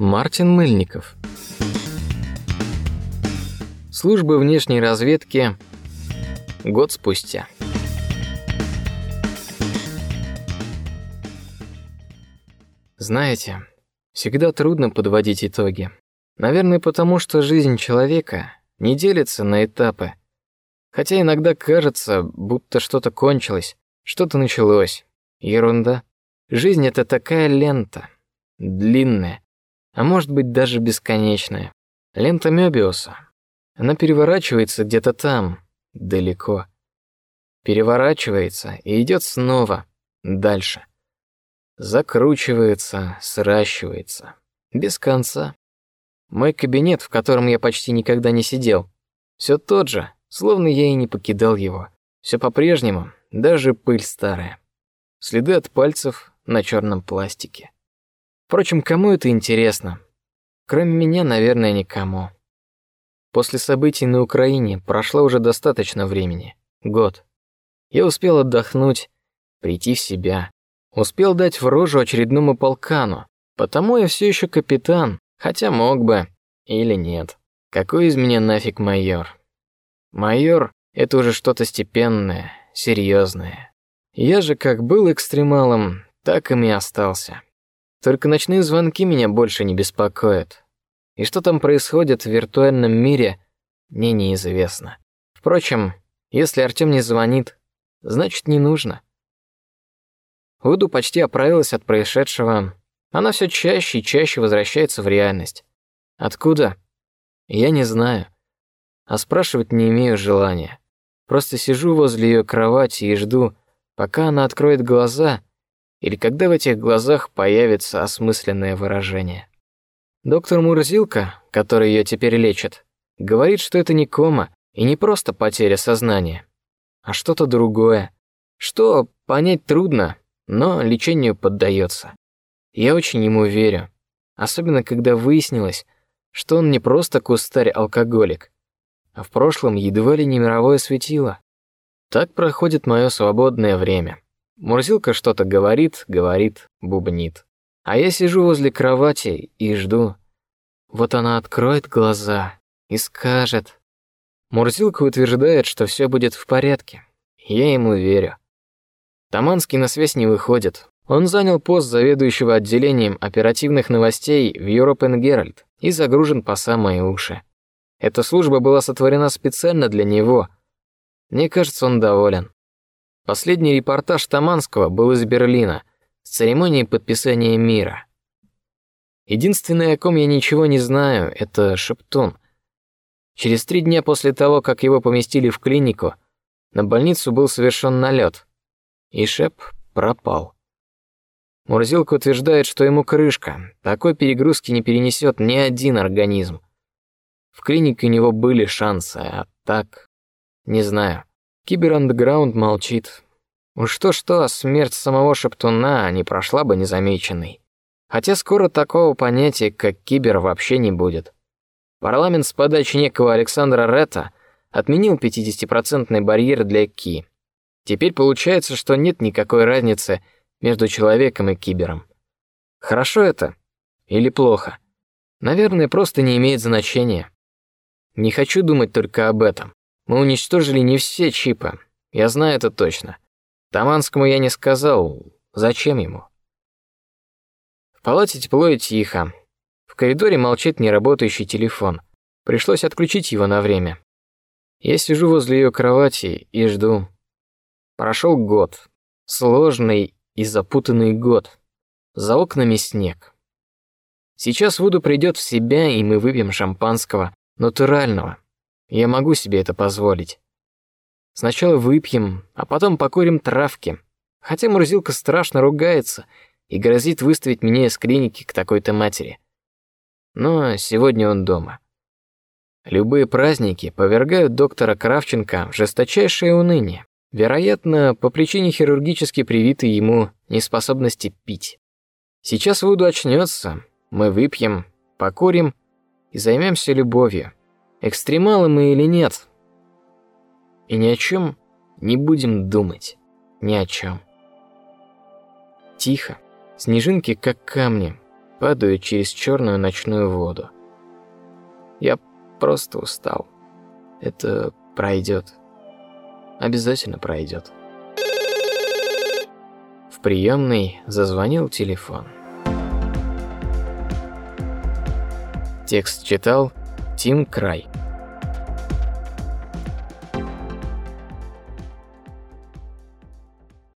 Мартин Мыльников. Служба внешней разведки год спустя. Знаете, всегда трудно подводить итоги. Наверное, потому что жизнь человека не делится на этапы. Хотя иногда кажется, будто что-то кончилось, что-то началось. Ерунда. Жизнь это такая лента, длинная, а может быть даже бесконечная. Лента Мёбиуса. Она переворачивается где-то там, далеко. Переворачивается и идет снова, дальше. Закручивается, сращивается. Без конца. Мой кабинет, в котором я почти никогда не сидел, все тот же, словно я и не покидал его. Все по-прежнему, даже пыль старая. Следы от пальцев на черном пластике. Впрочем, кому это интересно? Кроме меня, наверное, никому. После событий на Украине прошло уже достаточно времени. Год. Я успел отдохнуть, прийти в себя. Успел дать в рожу очередному полкану. Потому я все еще капитан, хотя мог бы или нет. Какой из меня нафиг майор? Майор — это уже что-то степенное, серьезное. Я же как был экстремалом, так им и остался. Только ночные звонки меня больше не беспокоят. И что там происходит в виртуальном мире, мне неизвестно. Впрочем, если Артем не звонит, значит не нужно. Уду почти оправилась от происшедшего. Она все чаще и чаще возвращается в реальность. Откуда? Я не знаю. А спрашивать не имею желания. Просто сижу возле ее кровати и жду, пока она откроет глаза или когда в этих глазах появится осмысленное выражение. Доктор Мурзилка, который ее теперь лечит, говорит, что это не кома и не просто потеря сознания, а что-то другое, что понять трудно, но лечению поддается. Я очень ему верю, особенно когда выяснилось, что он не просто кустарь-алкоголик, а в прошлом едва ли не мировое светило. Так проходит мое свободное время. Мурзилка что-то говорит, говорит, бубнит. А я сижу возле кровати и жду. Вот она откроет глаза и скажет. Мурзилка утверждает, что все будет в порядке. Я ему верю. Таманский на связь не выходит. Он занял пост заведующего отделением оперативных новостей в European Herald и загружен по самые уши. Эта служба была сотворена специально для него. Мне кажется, он доволен. Последний репортаж Таманского был из Берлина с церемонией подписания мира. Единственное, о ком я ничего не знаю, это Шептун. Через три дня после того, как его поместили в клинику, на больницу был совершен налет, и Шеп пропал. Мурзилка утверждает, что ему крышка, такой перегрузки не перенесет ни один организм. В клинике у него были шансы, а так не знаю. Киберандеграунд молчит. Уж что-что, смерть самого Шептуна не прошла бы незамеченной. Хотя скоро такого понятия, как кибер, вообще не будет. Парламент с подачи некого Александра Ретта отменил 50-процентный барьер для ки. Теперь получается, что нет никакой разницы между человеком и кибером. Хорошо это или плохо? Наверное, просто не имеет значения. Не хочу думать только об этом. Мы уничтожили не все чипы. Я знаю это точно. Таманскому я не сказал, зачем ему. В палате тепло и тихо. В коридоре молчит неработающий телефон. Пришлось отключить его на время. Я сижу возле ее кровати и жду. Прошел год. Сложный и запутанный год. За окнами снег. Сейчас Вуду придет в себя, и мы выпьем шампанского, натурального, я могу себе это позволить. Сначала выпьем, а потом покурим травки. Хотя Мурзилка страшно ругается и грозит выставить меня из клиники к такой-то матери. Но сегодня он дома. Любые праздники повергают доктора Кравченко в жесточайшее уныние, вероятно, по причине хирургически привитой ему неспособности пить. Сейчас Вуду очнется, мы выпьем, покурим и займемся любовью. Экстремалы мы или нет. И ни о чем не будем думать. Ни о чем. Тихо. Снежинки, как камни, падают через черную ночную воду. Я просто устал. Это пройдет. Обязательно пройдет. В приемной зазвонил телефон. Текст читал Тим Край.